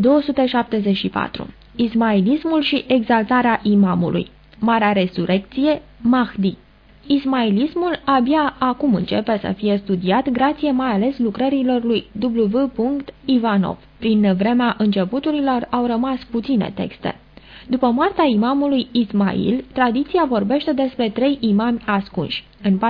274. Ismailismul și exaltarea imamului Marea Resurecție, Mahdi Ismailismul abia acum începe să fie studiat grație mai ales lucrărilor lui W. Ivanov. Prin vremea începuturilor au rămas puține texte. După moartea imamului Ismail, tradiția vorbește despre trei imami ascunși. În 487-1094,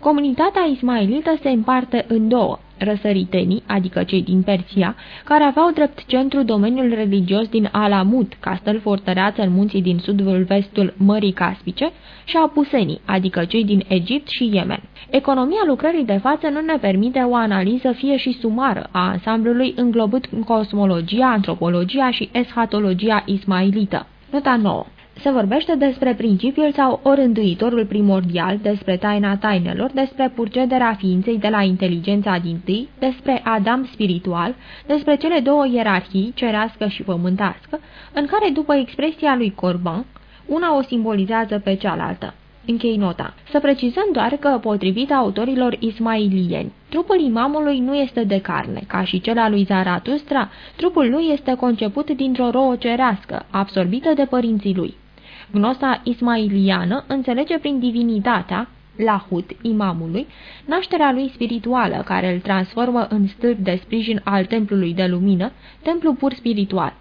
comunitatea ismailită se împarte în două, răsăritenii, adică cei din Persia, care aveau drept centru domeniul religios din Alamut, castel fortăreață în munții din sudul-vestul Mării Caspice, și apusenii, adică cei din Egipt și Yemen. Economia lucrării de față nu ne permite o analiză fie și sumară a ansamblului înglobând cosmologia, antropologia și eschatologia ismailită. Nota 9 se vorbește despre principiul sau orânduitorul primordial, despre taina tainelor, despre purcederea ființei de la inteligența din tâi, despre Adam spiritual, despre cele două ierarhii, cerească și pământească, în care, după expresia lui Corban, una o simbolizează pe cealaltă. Închei nota. Să precizăm doar că, potrivit autorilor ismailieni, trupul imamului nu este de carne, ca și cel al lui Zaratustra, trupul lui este conceput dintr-o rouă cerească, absorbită de părinții lui. Gnosta ismailiană înțelege prin divinitatea, lahut, imamului, nașterea lui spirituală, care îl transformă în stâlp de sprijin al templului de lumină, templu pur spiritual.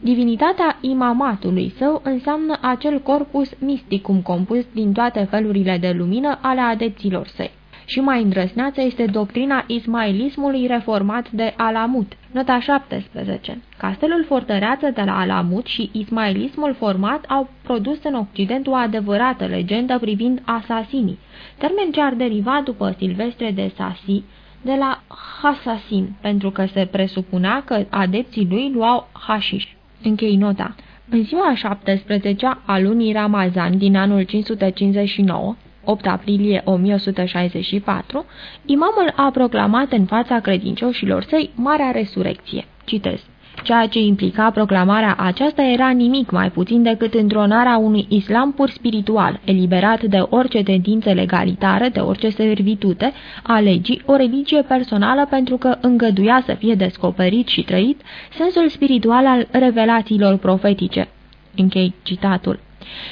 Divinitatea imamatului său înseamnă acel corpus misticum compus din toate felurile de lumină ale adepților săi și mai îndrăsneață este doctrina ismailismului reformat de Alamut. Nota 17. Castelul fortăreață de la Alamut și ismailismul format au produs în Occident o adevărată legendă privind asasinii, termen ce ar deriva după Silvestre de Sasi, de la Hasasin, pentru că se presupunea că adepții lui luau hașiș. Închei nota. În ziua 17 a lunii Ramazan din anul 559, 8 aprilie 1164, imamul a proclamat în fața credincioșilor săi Marea Resurecție. Citez. Ceea ce implica proclamarea aceasta era nimic mai puțin decât întronarea unui islam pur spiritual, eliberat de orice tendință legalitară, de orice servitute, a legii, o religie personală pentru că îngăduia să fie descoperit și trăit sensul spiritual al revelațiilor profetice. Închei citatul.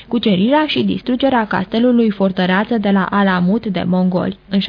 Cucerirea și distrugerea castelului fortăreață de la Alamut de mongoli în 654-1251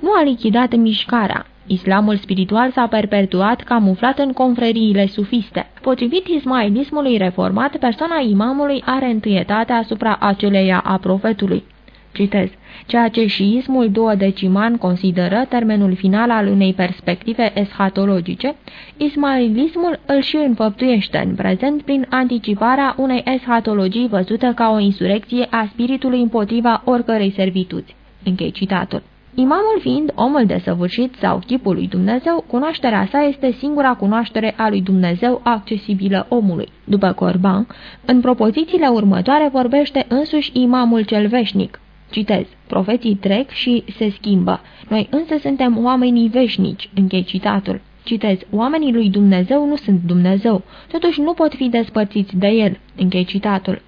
nu a lichidat mișcarea. Islamul spiritual s-a perpetuat camuflat în confreriile sufiste. Potrivit ismailismului reformat, persoana imamului are întâietate asupra aceleia a profetului. Citez ceea ce șiismul duodeciman consideră termenul final al unei perspective eschatologice, ismailismul îl și înfăptuiește în prezent prin anticiparea unei eschatologii văzută ca o insurecție a spiritului împotriva oricărei servituți. Închei citatul. Imamul fiind omul desăvârșit sau chipul lui Dumnezeu, cunoașterea sa este singura cunoaștere a lui Dumnezeu accesibilă omului. După Corban, în propozițiile următoare vorbește însuși imamul cel veșnic, Citez, profeții trec și se schimbă. Noi însă suntem oamenii veșnici, închei citatul. Citez, oamenii lui Dumnezeu nu sunt Dumnezeu, totuși nu pot fi despărțiți de el, închei citatul.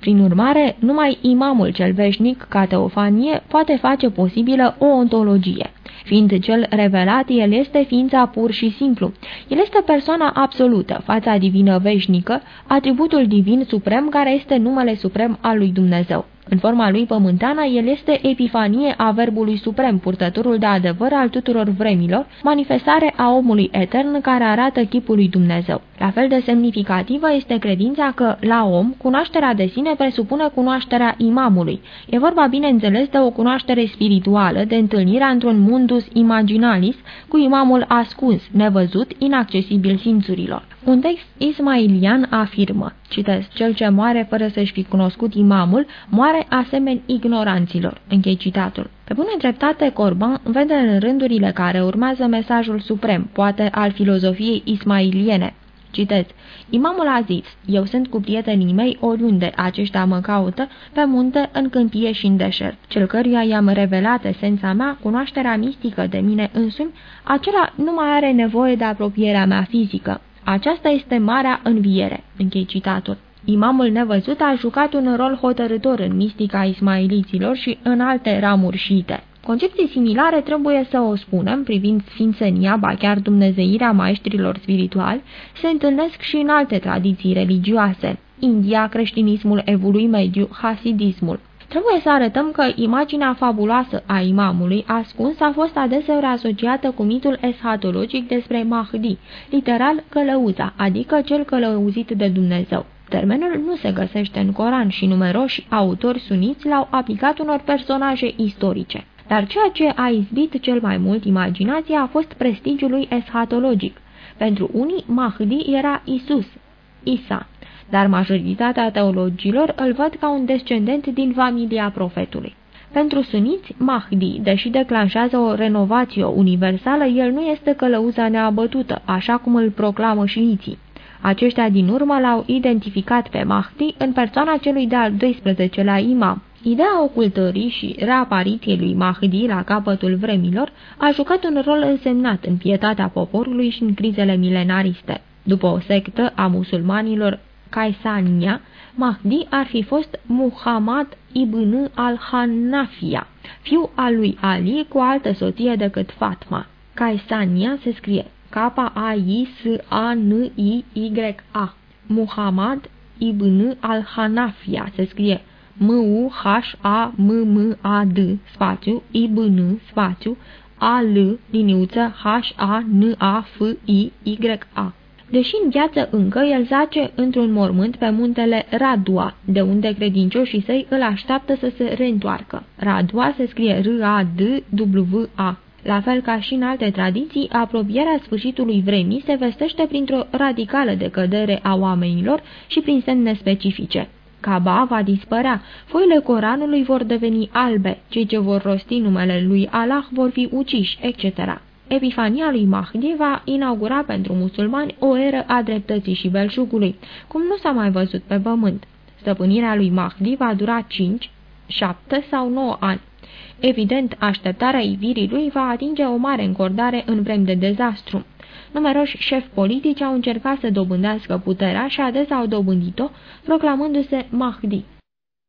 Prin urmare, numai imamul cel veșnic, ca teofanie, poate face posibilă o ontologie. Fiind cel revelat, el este ființa pur și simplu. El este persoana absolută, fața divină veșnică, atributul divin suprem care este numele suprem al lui Dumnezeu. În forma lui pământeană, el este epifanie a verbului suprem, purtătorul de adevăr al tuturor vremilor, manifestare a omului etern care arată chipul lui Dumnezeu. La fel de semnificativă este credința că, la om, cunoașterea de sine presupune cunoașterea imamului. E vorba, bineînțeles, de o cunoaștere spirituală, de întâlnirea într-un mundus imaginalis cu imamul ascuns, nevăzut, inaccesibil simțurilor. Un text ismailian afirmă, citesc, cel ce moare fără să-și fi cunoscut imamul, moare asemeni ignoranților. Închei citatul. Pe bună dreptate, Corban vede în rândurile care urmează mesajul suprem, poate al filozofiei ismailiene. Citez. Imamul a zis, eu sunt cu prietenii mei oriunde aceștia mă caută, pe munte, în câmpie și în deșert. Cel căruia i-am revelat esența mea, cunoașterea mistică de mine însumi, acela nu mai are nevoie de apropierea mea fizică. Aceasta este marea înviere. Închei citatul. Imamul nevăzut a jucat un rol hotărător în mistica ismailiților și în alte ramuri șiite. Concepții similare trebuie să o spunem privind sfințenia, ba chiar dumnezeirea maestrilor spirituali, se întâlnesc și în alte tradiții religioase. India, creștinismul evului mediu, hasidismul. Trebuie să arătăm că imaginea fabuloasă a imamului ascuns a fost adeseori asociată cu mitul eschatologic despre Mahdi, literal călăuza, adică cel călăuzit de Dumnezeu. Termenul nu se găsește în Coran și numeroși autori suniți l-au aplicat unor personaje istorice. Dar ceea ce a izbit cel mai mult imaginația a fost prestigiul lui eschatologic. Pentru unii, Mahdi era Isus, Isa, dar majoritatea teologilor îl văd ca un descendent din familia profetului. Pentru suniți, Mahdi, deși declanșează o renovație universală, el nu este călăuza neabătută, așa cum îl proclamă șiiții. Aceștia din urmă l-au identificat pe Mahdi în persoana celui de-al 12-lea imam. Ideea ocultării și reapariției lui Mahdi la capătul vremilor a jucat un rol însemnat în pietatea poporului și în crizele milenariste. După o sectă a musulmanilor Caisania, Mahdi ar fi fost Muhammad ibn al-Hanafia, fiu al lui Ali cu altă soție decât Fatma. Caisania se scrie K-A-I-S-A-N-I-Y-A. Muhammad ibn al-Hanafia se scrie M-U-H-A-M-M-A-D, spațiu, I-B-N, spațiu, A-L, liniuță, H-A-N-A-F-I-Y-A. Deși în viață încă, el zace într-un mormânt pe muntele Radua, de unde credincioșii săi îl așteaptă să se reîntoarcă. Radua se scrie R-A-D-W-A. La fel ca și în alte tradiții, apropierea sfârșitului vremii se vestește printr-o radicală decădere a oamenilor și prin semne specifice. Caba va dispărea, foile Coranului vor deveni albe, cei ce vor rosti numele lui Allah vor fi uciși, etc. Epifania lui Mahdi va inaugura pentru musulmani o eră a dreptății și belșugului, cum nu s-a mai văzut pe pământ. Stăpânirea lui Mahdi va dura 5, 7 sau 9 ani. Evident, așteptarea ivirii lui va atinge o mare încordare în vrem de dezastru. Numeroși șefi politici au încercat să dobândească puterea și adesea au dobândit-o, proclamându-se Mahdi.